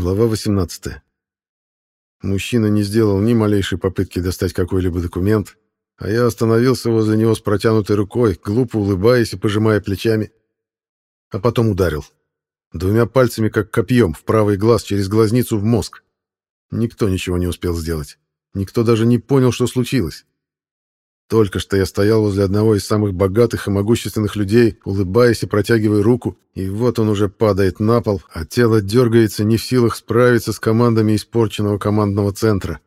Глава 18. Мужчина не сделал ни малейшей попытки достать какой-либо документ, а я остановился возле него с протянутой рукой, глупо улыбаясь и пожимая плечами. А потом ударил. Двумя пальцами, как копьем, в правый глаз через глазницу в мозг. Никто ничего не успел сделать. Никто даже не понял, что случилось. Только что я стоял возле одного из самых богатых и могущественных людей, улыбаясь и протягивая руку, и вот он уже падает на пол, а тело дергается не в силах справиться с командами испорченного командного центра.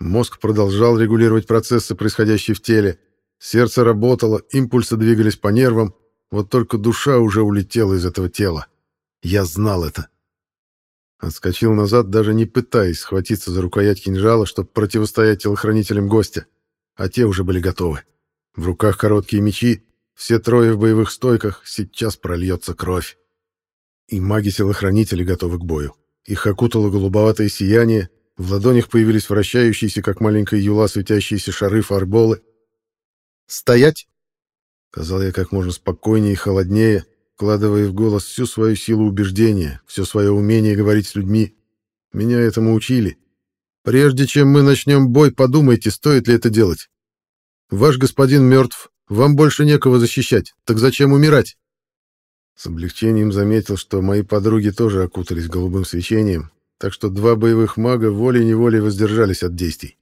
Мозг продолжал регулировать процессы, происходящие в теле. Сердце работало, импульсы двигались по нервам, вот только душа уже улетела из этого тела. Я знал это. Отскочил назад, даже не пытаясь схватиться за рукоять кинжала, чтобы противостоять телохранителям гостя а те уже были готовы. В руках короткие мечи, все трое в боевых стойках, сейчас прольется кровь. И маги-телохранители готовы к бою. Их окутало голубоватое сияние, в ладонях появились вращающиеся, как маленькая юла, светящиеся шары фарболы. «Стоять!» — сказал я как можно спокойнее и холоднее, вкладывая в голос всю свою силу убеждения, все свое умение говорить с людьми. Меня этому учили, Прежде чем мы начнем бой, подумайте, стоит ли это делать. Ваш господин мертв, вам больше некого защищать, так зачем умирать?» С облегчением заметил, что мои подруги тоже окутались голубым свечением, так что два боевых мага волей-неволей воздержались от действий.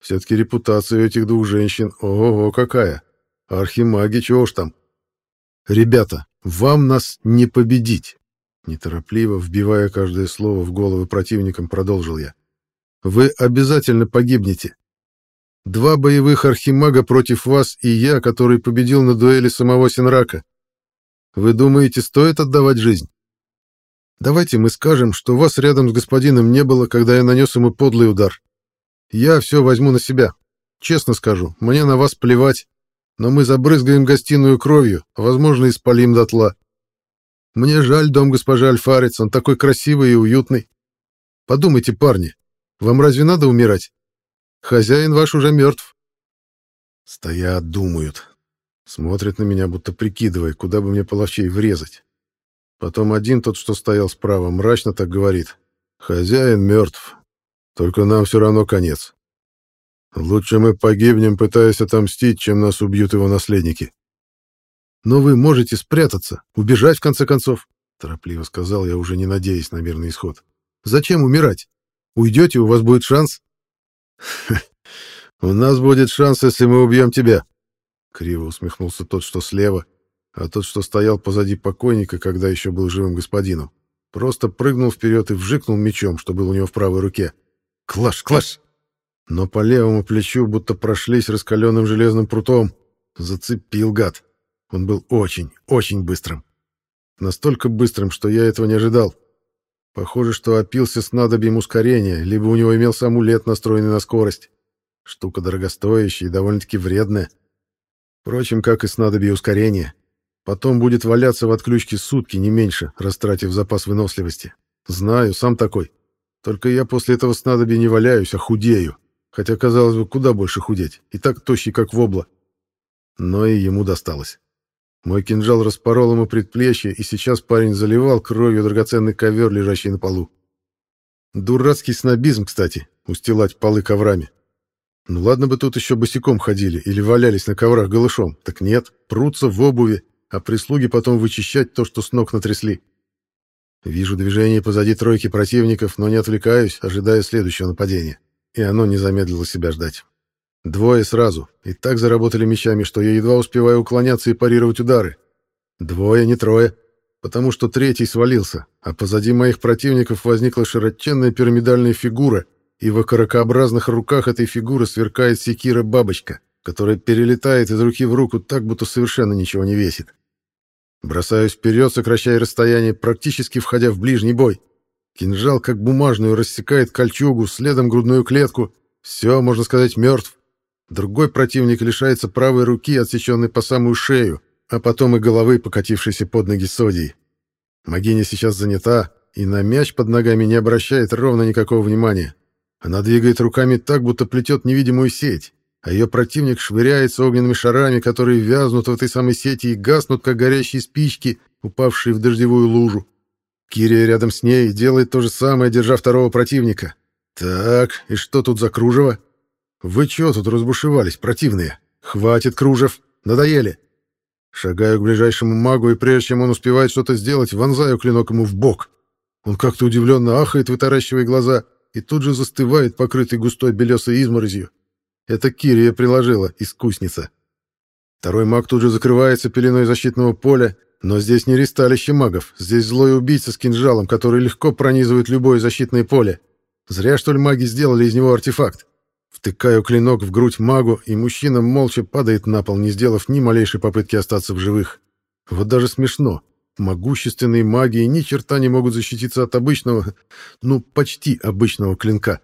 Все-таки репутация у этих двух женщин, ого-го, какая! Архимаги, чего уж там. «Ребята, вам нас не победить!» Неторопливо, вбивая каждое слово в головы противникам, продолжил я. Вы обязательно погибнете. Два боевых архимага против вас и я, который победил на дуэли самого Синрака. Вы думаете, стоит отдавать жизнь? Давайте мы скажем, что вас рядом с господином не было, когда я нанес ему подлый удар. Я все возьму на себя. Честно скажу, мне на вас плевать, но мы забрызгаем гостиную кровью, а, возможно, и спалим дотла. Мне жаль дом госпожи Альфарец, он такой красивый и уютный. Подумайте, парни, вам разве надо умирать? Хозяин ваш уже мертв. Стоят, думают. Смотрят на меня, будто прикидывая, куда бы мне половчей врезать. Потом один тот, что стоял справа, мрачно так говорит. Хозяин мертв. Только нам все равно конец. Лучше мы погибнем, пытаясь отомстить, чем нас убьют его наследники. Но вы можете спрятаться, убежать в конце концов, торопливо сказал я, уже не надеясь на мирный исход. Зачем умирать? Уйдете, у вас будет шанс. У нас будет шанс, если мы убьем тебя. Криво усмехнулся тот, что слева, а тот, что стоял позади покойника, когда еще был живым господином, просто прыгнул вперед и вжикнул мечом, что был у него в правой руке. Клаш, клаш! Но по левому плечу будто прошлись раскаленным железным прутом. Зацепил гад. Он был очень, очень быстрым. Настолько быстрым, что я этого не ожидал. Похоже, что опился с надобьем ускорения, либо у него имелся амулет, настроенный на скорость. Штука дорогостоящая и довольно-таки вредная. Впрочем, как и снадобье ускорения. Потом будет валяться в отключке сутки, не меньше, растратив запас выносливости. Знаю, сам такой. Только я после этого снадобья не валяюсь, а худею. Хотя, казалось бы, куда больше худеть. И так тощий, как вобла. Но и ему досталось. Мой кинжал распорол ему предплечье, и сейчас парень заливал кровью драгоценный ковер, лежащий на полу. Дурацкий снобизм, кстати, устилать полы коврами. Ну ладно бы тут еще босиком ходили или валялись на коврах голышом. Так нет, прутся в обуви, а прислуги потом вычищать то, что с ног натрясли. Вижу движение позади тройки противников, но не отвлекаюсь, ожидая следующего нападения. И оно не замедлило себя ждать. Двое сразу. И так заработали мечами, что я едва успеваю уклоняться и парировать удары. Двое, не трое. Потому что третий свалился, а позади моих противников возникла широченная пирамидальная фигура, и в окорокообразных руках этой фигуры сверкает секира-бабочка, которая перелетает из руки в руку так, будто совершенно ничего не весит. Бросаюсь вперед, сокращая расстояние, практически входя в ближний бой. Кинжал, как бумажную, рассекает кольчугу, следом грудную клетку. Все, можно сказать, мертв. Другой противник лишается правой руки, отсеченной по самую шею, а потом и головы, покатившейся под ноги Содии. Магиня сейчас занята, и на мяч под ногами не обращает ровно никакого внимания. Она двигает руками так, будто плетет невидимую сеть, а ее противник швыряется огненными шарами, которые вязнут в этой самой сети и гаснут, как горящие спички, упавшие в дождевую лужу. Кирия рядом с ней делает то же самое, держа второго противника. Так, и что тут за кружево? Вы чё тут разбушевались, противные? Хватит кружев, надоели. Шагаю к ближайшему магу, и прежде чем он успевает что-то сделать, вонзаю клинок ему в бок. Он как-то удивленно ахает, вытаращивая глаза, и тут же застывает, покрытый густой белесой изморозью. Это Кирия приложила, искусница. Второй маг тут же закрывается пеленой защитного поля, но здесь не ристалище магов, здесь злой убийца с кинжалом, который легко пронизывает любое защитное поле. Зря, что ли, маги сделали из него артефакт. Втыкаю клинок в грудь магу, и мужчина молча падает на пол, не сделав ни малейшей попытки остаться в живых. Вот даже смешно. Могущественные маги ни черта не могут защититься от обычного, ну, почти обычного клинка.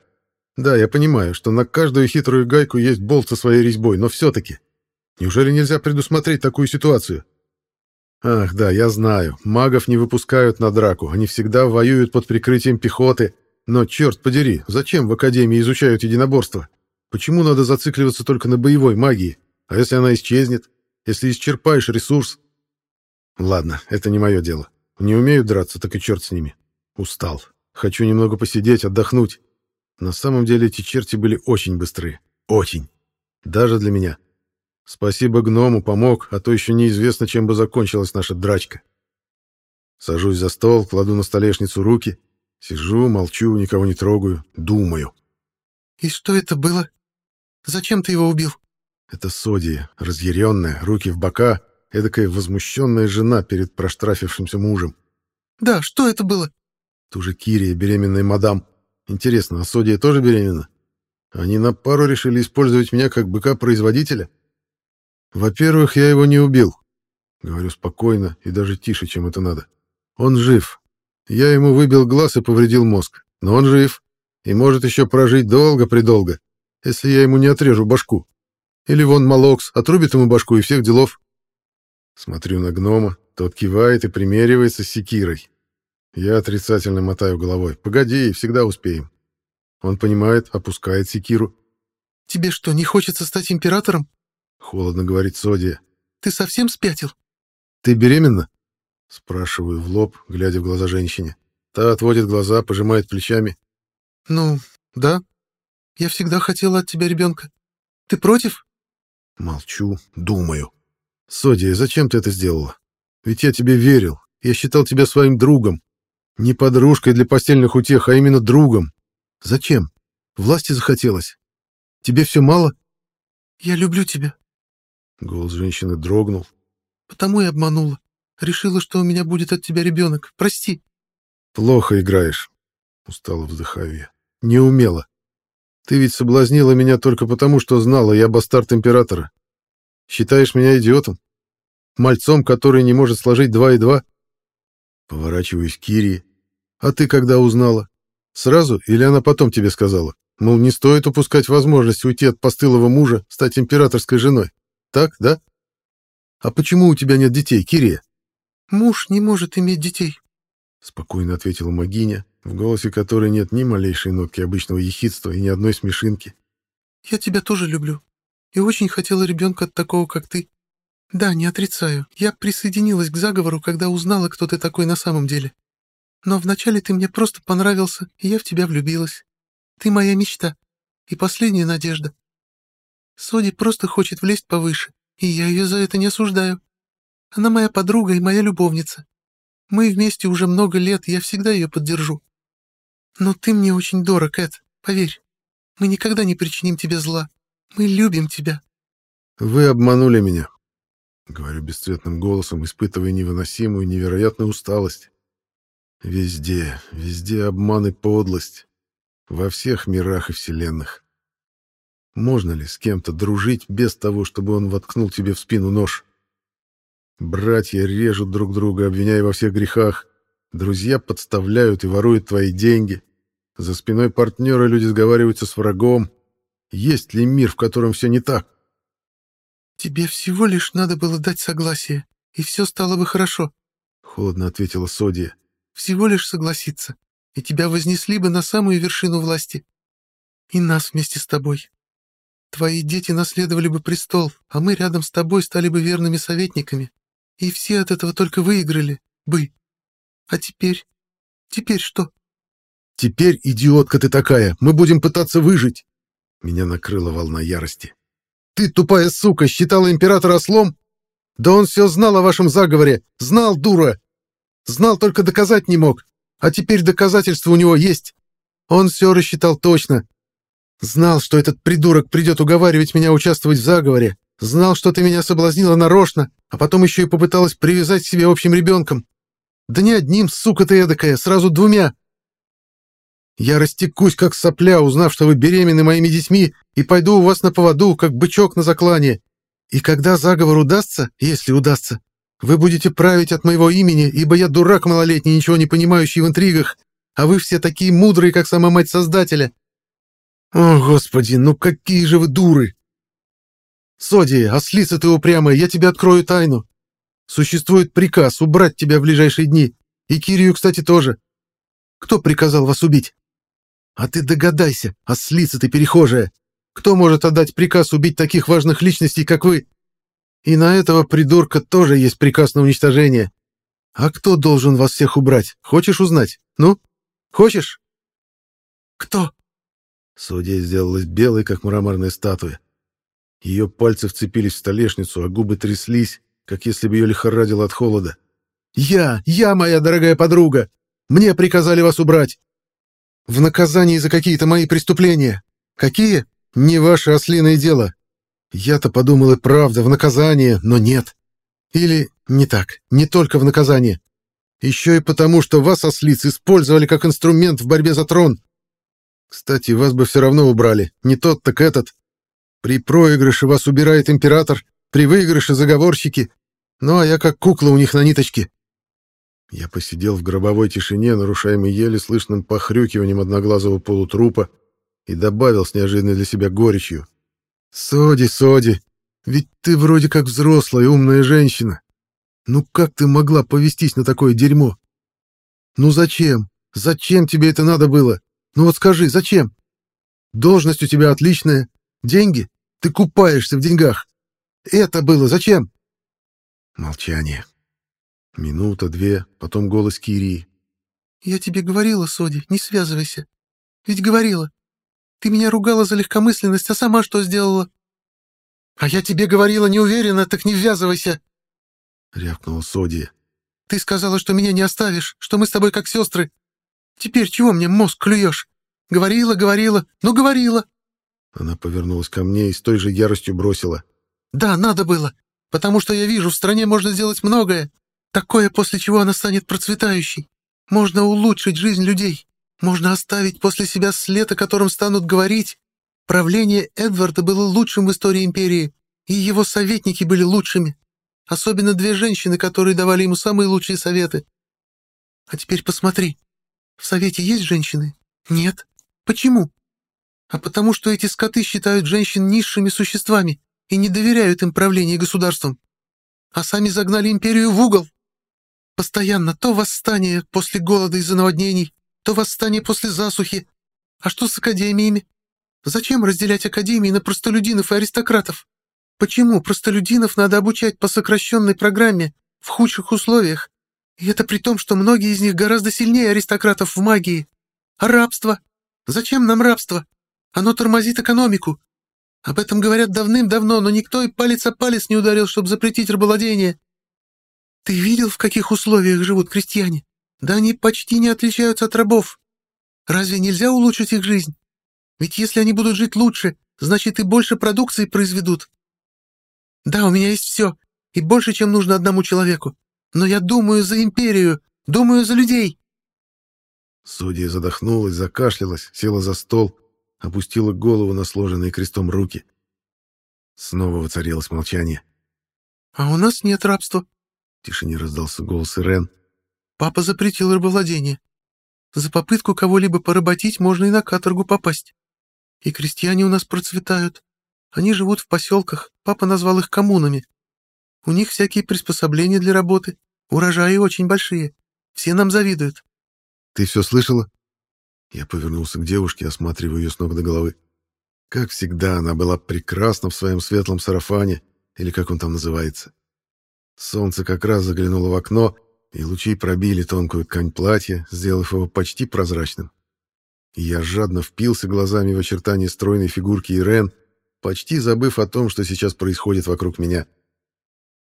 Да, я понимаю, что на каждую хитрую гайку есть болт со своей резьбой, но все-таки. Неужели нельзя предусмотреть такую ситуацию? Ах, да, я знаю. Магов не выпускают на драку. Они всегда воюют под прикрытием пехоты. Но, черт подери, зачем в Академии изучают единоборство? Почему надо зацикливаться только на боевой магии? А если она исчезнет? Если исчерпаешь ресурс? Ладно, это не мое дело. Не умею драться, так и черт с ними. Устал. Хочу немного посидеть, отдохнуть. На самом деле эти черти были очень быстрые. Очень. Даже для меня. Спасибо гному, помог, а то еще неизвестно, чем бы закончилась наша драчка. Сажусь за стол, кладу на столешницу руки. Сижу, молчу, никого не трогаю, думаю. «И что это было? Зачем ты его убил?» Это Содия, разъяренная, руки в бока, эдакая возмущенная жена перед проштрафившимся мужем. «Да, что это было?» Ту же Кирия, беременная мадам. Интересно, а Содия тоже беременна? Они на пару решили использовать меня как быка-производителя? Во-первых, я его не убил. Говорю спокойно и даже тише, чем это надо. Он жив. Я ему выбил глаз и повредил мозг. Но он жив. И может еще прожить долго-предолго, если я ему не отрежу башку. Или вон Малокс отрубит ему башку и всех делов. Смотрю на гнома, тот кивает и примеривается с секирой. Я отрицательно мотаю головой. «Погоди, всегда успеем». Он понимает, опускает секиру. «Тебе что, не хочется стать императором?» Холодно говорит Содия. Ты совсем спятил? Ты беременна? Спрашиваю в лоб, глядя в глаза женщине. Та отводит глаза, пожимает плечами. Ну, да. Я всегда хотела от тебя ребенка. Ты против? Молчу, думаю. Содия, зачем ты это сделала? Ведь я тебе верил. Я считал тебя своим другом. Не подружкой для постельных утех, а именно другом. Зачем? Власти захотелось. Тебе все мало? Я люблю тебя. Голос женщины дрогнул. «Потому и обманула. Решила, что у меня будет от тебя ребенок. Прости». «Плохо играешь», — устало вздыхаю я. «Не умела. Ты ведь соблазнила меня только потому, что знала, я бастард императора. Считаешь меня идиотом? Мальцом, который не может сложить два и два?» Поворачиваюсь к Кирии. «А ты когда узнала? Сразу или она потом тебе сказала? Мол, не стоит упускать возможность уйти от постылого мужа, стать императорской женой?» Так, да? А почему у тебя нет детей, Кирия? Муж не может иметь детей, спокойно ответила Магиня, в голосе которой нет ни малейшей нотки обычного ехидства и ни одной смешинки. Я тебя тоже люблю и очень хотела ребенка от такого, как ты. Да, не отрицаю, я присоединилась к заговору, когда узнала, кто ты такой на самом деле. Но вначале ты мне просто понравился, и я в тебя влюбилась. Ты моя мечта и последняя надежда. Соди просто хочет влезть повыше, и я ее за это не осуждаю. Она моя подруга и моя любовница. Мы вместе уже много лет, я всегда ее поддержу. Но ты мне очень дорог, Эд, поверь. Мы никогда не причиним тебе зла. Мы любим тебя. Вы обманули меня, — говорю бесцветным голосом, испытывая невыносимую, невероятную усталость. Везде, везде обман и подлость. Во всех мирах и вселенных. Можно ли с кем-то дружить без того, чтобы он воткнул тебе в спину нож? Братья режут друг друга, обвиняя во всех грехах. Друзья подставляют и воруют твои деньги. За спиной партнера люди сговариваются с врагом. Есть ли мир, в котором все не так? «Тебе всего лишь надо было дать согласие, и все стало бы хорошо», — холодно ответила Содия. «Всего лишь согласиться, и тебя вознесли бы на самую вершину власти. И нас вместе с тобой. Твои дети наследовали бы престол, а мы рядом с тобой стали бы верными советниками. И все от этого только выиграли бы. А теперь Теперь что? Теперь, идиотка ты такая, мы будем пытаться выжить. Меня накрыла волна ярости. Ты, тупая сука, считала императора ослом? Да он все знал о вашем заговоре. Знал, дура. Знал, только доказать не мог. А теперь доказательства у него есть. Он все рассчитал точно. Знал, что этот придурок придет уговаривать меня участвовать в заговоре. Знал, что ты меня соблазнила нарочно, а потом еще и попыталась привязать к себе общим ребенком. Да не одним, сука ты эдакая, сразу двумя. Я растекусь, как сопля, узнав, что вы беременны моими детьми, и пойду у вас на поводу, как бычок на заклание. И когда заговор удастся, если удастся, вы будете править от моего имени, ибо я дурак малолетний, ничего не понимающий в интригах, а вы все такие мудрые, как сама мать Создателя. О, Господи, ну какие же вы дуры! Соди, ослица ты упрямая, я тебе открою тайну. Существует приказ убрать тебя в ближайшие дни. И Кирию, кстати, тоже. Кто приказал вас убить? А ты догадайся, ослица ты перехожая. Кто может отдать приказ убить таких важных личностей, как вы? И на этого придурка тоже есть приказ на уничтожение. А кто должен вас всех убрать? Хочешь узнать? Ну? Хочешь? Кто? Судья сделалась белой, как мраморная статуя. Ее пальцы вцепились в столешницу, а губы тряслись, как если бы ее лихорадило от холода. «Я! Я, моя дорогая подруга! Мне приказали вас убрать! В наказании за какие-то мои преступления! Какие? Не ваше ослиное дело! Я-то подумал и правда, в наказание, но нет. Или не так, не только в наказание. Еще и потому, что вас, ослиц, использовали как инструмент в борьбе за трон. Кстати, вас бы все равно убрали, не тот, так этот. При проигрыше вас убирает император, при выигрыше заговорщики. Ну, а я как кукла у них на ниточке. Я посидел в гробовой тишине, нарушаемой еле слышным похрюкиванием одноглазого полутрупа, и добавил с неожиданной для себя горечью. «Соди, Соди, ведь ты вроде как взрослая умная женщина. Ну как ты могла повестись на такое дерьмо? Ну зачем? Зачем тебе это надо было? Ну вот скажи, зачем? Должность у тебя отличная, деньги? Ты купаешься в деньгах. Это было зачем?» Молчание. Минута, две, потом голос Кирии. «Я тебе говорила, Соди, не связывайся. Ведь говорила. Ты меня ругала за легкомысленность, а сама что сделала?» «А я тебе говорила, не уверена, так не ввязывайся!» — рявкнула Содия. «Ты сказала, что меня не оставишь, что мы с тобой как сестры. Теперь чего мне мозг клюешь? Говорила, говорила, ну говорила!» Она повернулась ко мне и с той же яростью бросила. «Да, надо было, потому что я вижу, в стране можно сделать многое. Такое, после чего она станет процветающей. Можно улучшить жизнь людей. Можно оставить после себя след, о котором станут говорить. Правление Эдварда было лучшим в истории империи, и его советники были лучшими. Особенно две женщины, которые давали ему самые лучшие советы. А теперь посмотри. В совете есть женщины? Нет. Почему? А потому что эти скоты считают женщин низшими существами и не доверяют им правлению государством. А сами загнали империю в угол. Постоянно то восстание после голода из-за наводнений, то восстание после засухи. А что с академиями? Зачем разделять академии на простолюдинов и аристократов? Почему простолюдинов надо обучать по сокращенной программе, в худших условиях? И это при том, что многие из них гораздо сильнее аристократов в магии. А рабство? Зачем нам рабство? Оно тормозит экономику. Об этом говорят давным-давно, но никто и палец о палец не ударил, чтобы запретить рабовладение. Ты видел, в каких условиях живут крестьяне? Да они почти не отличаются от рабов. Разве нельзя улучшить их жизнь? Ведь если они будут жить лучше, значит и больше продукции произведут. Да, у меня есть все, и больше, чем нужно одному человеку. Но я думаю за империю, думаю за людей. Судья задохнулась, закашлялась, села за стол, опустила голову на сложенные крестом руки. Снова воцарилось молчание. — А у нас нет рабства, — в тишине раздался голос Ирен. Папа запретил рабовладение. За попытку кого-либо поработить можно и на каторгу попасть. И крестьяне у нас процветают. Они живут в поселках, папа назвал их коммунами. У них всякие приспособления для работы, урожаи очень большие. Все нам завидуют. Ты все слышала? Я повернулся к девушке, осматривая ее с ног до головы. Как всегда, она была прекрасна в своем светлом сарафане, или как он там называется. Солнце как раз заглянуло в окно, и лучи пробили тонкую ткань платья, сделав его почти прозрачным. Я жадно впился глазами в очертания стройной фигурки Ирен, почти забыв о том, что сейчас происходит вокруг меня.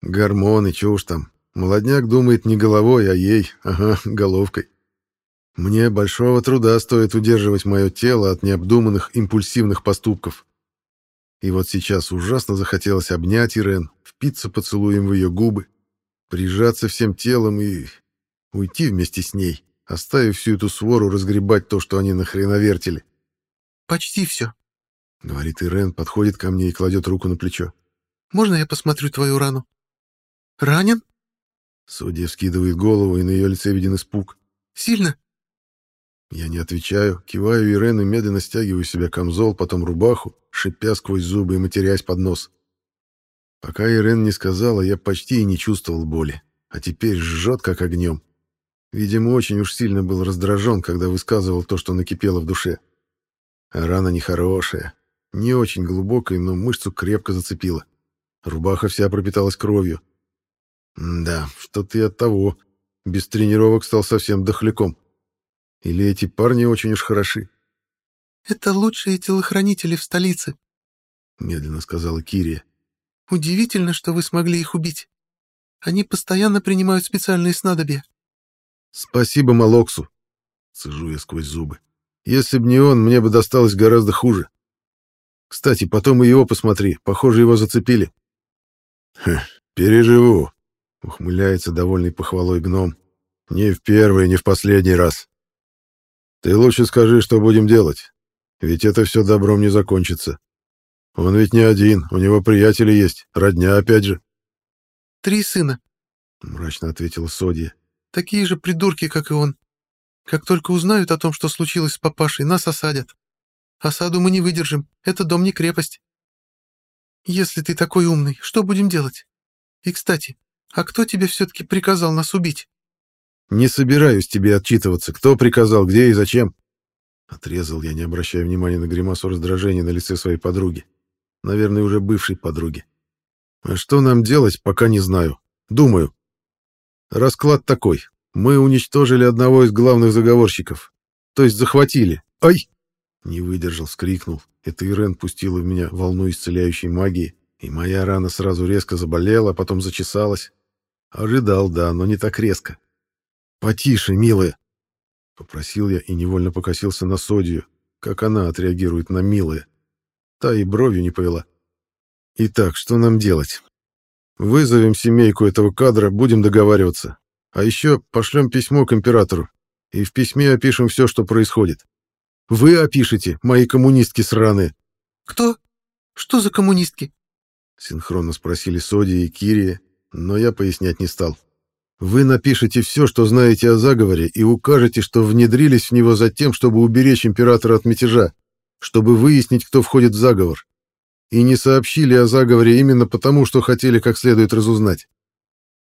Гормоны, чё уж там. Молодняк думает не головой, а ей, ага, головкой. Мне большого труда стоит удерживать мое тело от необдуманных импульсивных поступков. И вот сейчас ужасно захотелось обнять Ирен, впиться поцелуем в ее губы, прижаться всем телом и уйти вместе с ней, оставив всю эту свору разгребать то, что они нахреновертили. «Почти все», — говорит Ирен, подходит ко мне и кладет руку на плечо. «Можно я посмотрю твою рану?» «Ранен?» Судья вскидывает голову, и на ее лице виден испуг. «Сильно?» Я не отвечаю, киваю Ирен и медленно стягиваю себе камзол, потом рубаху, шипя сквозь зубы и матерясь под нос. Пока Ирен не сказала, я почти и не чувствовал боли, а теперь жжет как огнем. Видимо, очень уж сильно был раздражен, когда высказывал то, что накипело в душе. А рана нехорошая, не очень глубокая, но мышцу крепко зацепила. Рубаха вся пропиталась кровью. да, что-то и от того. Без тренировок стал совсем дохляком. Или эти парни очень уж хороши? «Это лучшие телохранители в столице», — медленно сказала Кирия. «Удивительно, что вы смогли их убить. Они постоянно принимают специальные снадобья». «Спасибо Малоксу», — цежу я сквозь зубы. «Если б не он, мне бы досталось гораздо хуже. Кстати, потом и его посмотри, похоже, его зацепили». «Хм, переживу», — ухмыляется довольный похвалой гном. «Не в первый, не в последний раз. Ты лучше скажи, что будем делать, ведь это все добром не закончится. Он ведь не один, у него приятели есть, родня опять же». «Три сына», — мрачно ответила Содия. Такие же придурки, как и он. Как только узнают о том, что случилось с папашей, нас осадят. Осаду мы не выдержим, это дом не крепость. Если ты такой умный, что будем делать? И, кстати, а кто тебе все-таки приказал нас убить? Не собираюсь тебе отчитываться, кто приказал, где и зачем. Отрезал я, не обращая внимания на гримасу раздражения на лице своей подруги. Наверное, уже бывшей подруги. А что нам делать, пока не знаю. Думаю. Расклад такой. Мы уничтожили одного из главных заговорщиков. То есть захватили. Ай! Не выдержал, скрикнул. Это Ирен пустила в меня волну исцеляющей магии, и моя рана сразу резко заболела, а потом зачесалась. Ожидал, да, но не так резко. «Потише, милая!» — попросил я и невольно покосился на Содию, как она отреагирует на милое. Та и бровью не повела. «Итак, что нам делать? Вызовем семейку этого кадра, будем договариваться. А еще пошлем письмо к императору. И в письме опишем все, что происходит. Вы опишете, мои коммунистки сраные. Кто? Что за коммунистки? Синхронно спросили Соди и Кирия, но я пояснять не стал. Вы напишете все, что знаете о заговоре, и укажете, что внедрились в него за тем, чтобы уберечь императора от мятежа, чтобы выяснить, кто входит в заговор и не сообщили о заговоре именно потому, что хотели как следует разузнать.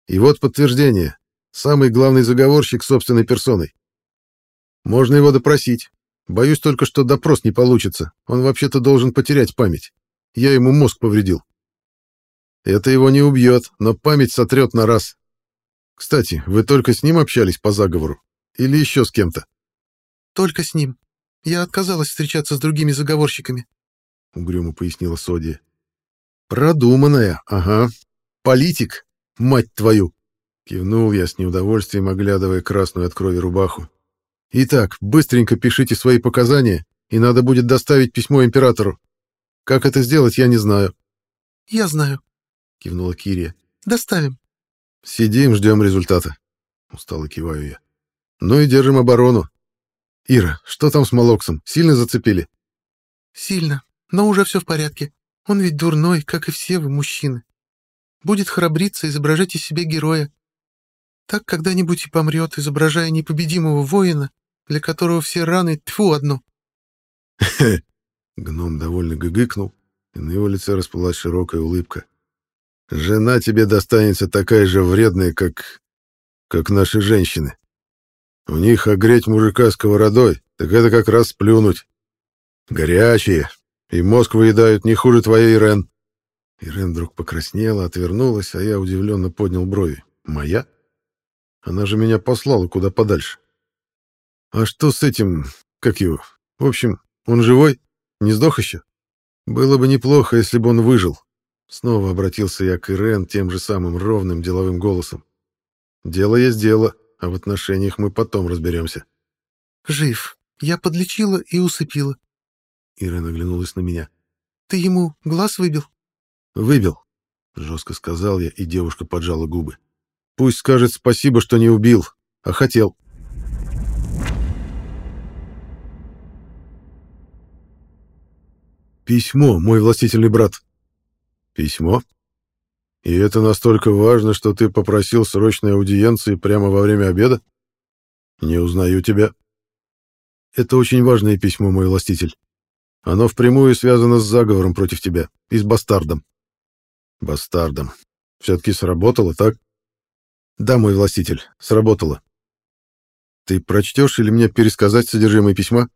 И вот подтверждение. Самый главный заговорщик собственной персоной. Можно его допросить. Боюсь только, что допрос не получится. Он вообще-то должен потерять память. Я ему мозг повредил. Это его не убьет, но память сотрет на раз. Кстати, вы только с ним общались по заговору? Или еще с кем-то? Только с ним. Я отказалась встречаться с другими заговорщиками. — угрюмо пояснила Соди. «Продуманная, ага. Политик, мать твою!» Кивнул я с неудовольствием, оглядывая красную от крови рубаху. «Итак, быстренько пишите свои показания, и надо будет доставить письмо императору. Как это сделать, я не знаю». «Я знаю», — кивнула Кирия. «Доставим». «Сидим, ждем результата», — устало киваю я. «Ну и держим оборону. Ира, что там с Молоксом? Сильно зацепили?» «Сильно. Но уже все в порядке. Он ведь дурной, как и все вы, мужчины. Будет храбриться, изображать из себя героя. Так когда-нибудь и помрет, изображая непобедимого воина, для которого все раны тьфу одно. Гном довольно гыгыкнул, и на его лице расплылась широкая улыбка. «Жена тебе достанется такая же вредная, как... как наши женщины. У них огреть мужика сковородой, так это как раз сплюнуть. Горячие, и мозг выедают не хуже твоей, Ирен. Ирен вдруг покраснела, отвернулась, а я удивленно поднял брови. Моя? Она же меня послала куда подальше. А что с этим, как его? В общем, он живой? Не сдох еще? Было бы неплохо, если бы он выжил. Снова обратился я к Ирен тем же самым ровным деловым голосом. Дело есть дело, а в отношениях мы потом разберемся. Жив. Я подлечила и усыпила. Ирен оглянулась на меня. Ты ему глаз выбил? Выбил, жестко сказал я, и девушка поджала губы. Пусть скажет спасибо, что не убил, а хотел. Письмо, мой властительный брат. Письмо? И это настолько важно, что ты попросил срочной аудиенции прямо во время обеда? Не узнаю тебя. Это очень важное письмо, мой властитель. Оно впрямую связано с заговором против тебя и с бастардом. Бастардом. Все-таки сработало, так? Да, мой властитель, сработало. Ты прочтешь или мне пересказать содержимое письма?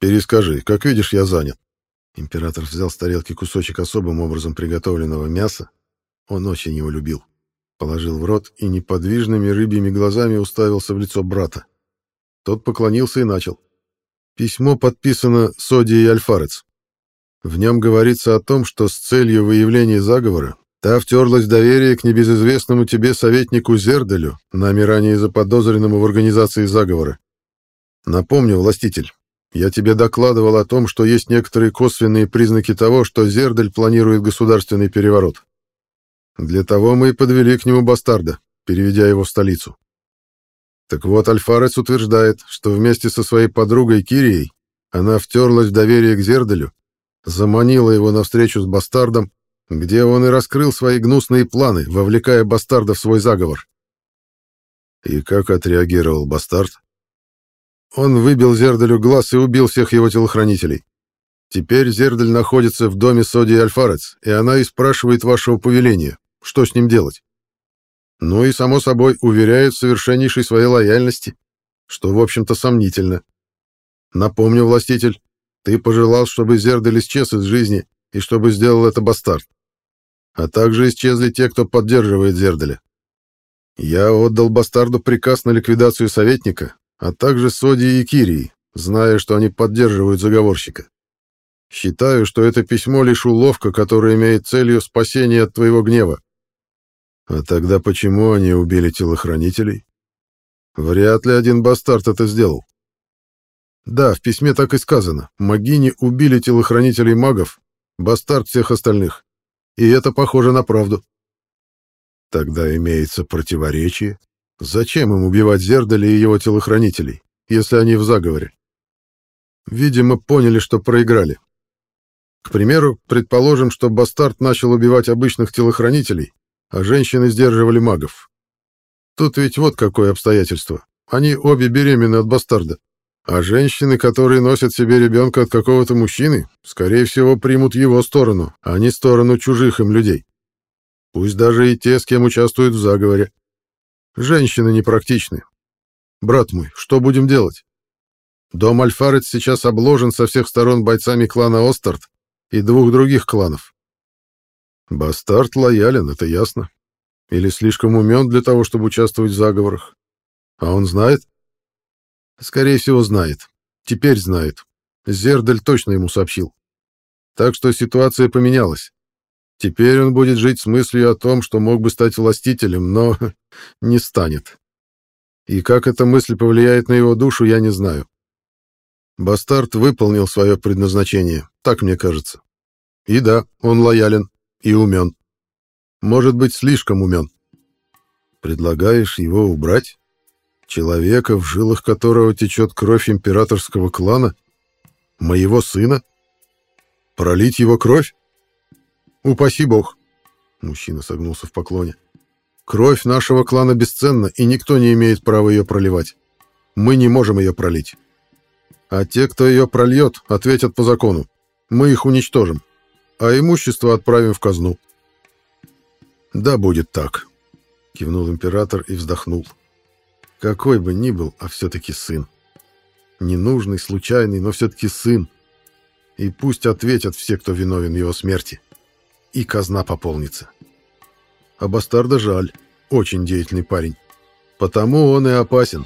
Перескажи. Как видишь, я занят. Император взял с тарелки кусочек особым образом приготовленного мяса. Он очень его любил. Положил в рот и неподвижными рыбьими глазами уставился в лицо брата. Тот поклонился и начал. Письмо подписано Содией Альфарец. В нем говорится о том, что с целью выявления заговора та втерлась в доверие к небезызвестному тебе советнику Зерделю, нами ранее заподозренному в организации заговора. Напомню, властитель, я тебе докладывал о том, что есть некоторые косвенные признаки того, что Зердель планирует государственный переворот. Для того мы и подвели к нему бастарда, переведя его в столицу. Так вот, Альфарец утверждает, что вместе со своей подругой Кирией она втерлась в доверие к Зерделю, заманила его на встречу с бастардом, где он и раскрыл свои гнусные планы, вовлекая бастарда в свой заговор. И как отреагировал бастард? Он выбил Зердалю глаз и убил всех его телохранителей. Теперь Зердаль находится в доме Соди Альфарец, и она и спрашивает вашего повеления, что с ним делать. Ну и, само собой, уверяет в совершеннейшей своей лояльности, что, в общем-то, сомнительно. Напомню, властитель, ты пожелал, чтобы Зердаль исчез из жизни, и чтобы сделал это бастард. А также исчезли те, кто поддерживает Зердаля. Я отдал бастарду приказ на ликвидацию советника, а также Соди и Кирии, зная, что они поддерживают заговорщика. Считаю, что это письмо лишь уловка, которая имеет целью спасения от твоего гнева. А тогда почему они убили телохранителей? Вряд ли один бастард это сделал. Да, в письме так и сказано. Магини убили телохранителей магов, бастард всех остальных. И это похоже на правду. Тогда имеется противоречие. Зачем им убивать Зердаля и его телохранителей, если они в заговоре? Видимо, поняли, что проиграли. К примеру, предположим, что бастард начал убивать обычных телохранителей, а женщины сдерживали магов. Тут ведь вот какое обстоятельство. Они обе беременны от бастарда. А женщины, которые носят себе ребенка от какого-то мужчины, скорее всего, примут его сторону, а не сторону чужих им людей. Пусть даже и те, с кем участвуют в заговоре. Женщины непрактичны. Брат мой, что будем делать? Дом Альфарец сейчас обложен со всех сторон бойцами клана Остарт и двух других кланов. Бастард лоялен, это ясно. Или слишком умен для того, чтобы участвовать в заговорах. А он знает? Скорее всего, знает. Теперь знает. Зердель точно ему сообщил. Так что ситуация поменялась. Теперь он будет жить с мыслью о том, что мог бы стать властителем, но не станет. И как эта мысль повлияет на его душу, я не знаю. Бастард выполнил свое предназначение, так мне кажется. И да, он лоялен и умен. Может быть, слишком умен. Предлагаешь его убрать? Человека, в жилах которого течет кровь императорского клана? Моего сына? Пролить его кровь? «Упаси бог!» Мужчина согнулся в поклоне. «Кровь нашего клана бесценна, и никто не имеет права ее проливать. Мы не можем ее пролить. А те, кто ее прольет, ответят по закону. Мы их уничтожим, а имущество отправим в казну». «Да, будет так», — кивнул император и вздохнул. «Какой бы ни был, а все-таки сын. Ненужный, случайный, но все-таки сын. И пусть ответят все, кто виновен в его смерти» и казна пополнится. А бастарда жаль, очень деятельный парень. Потому он и опасен.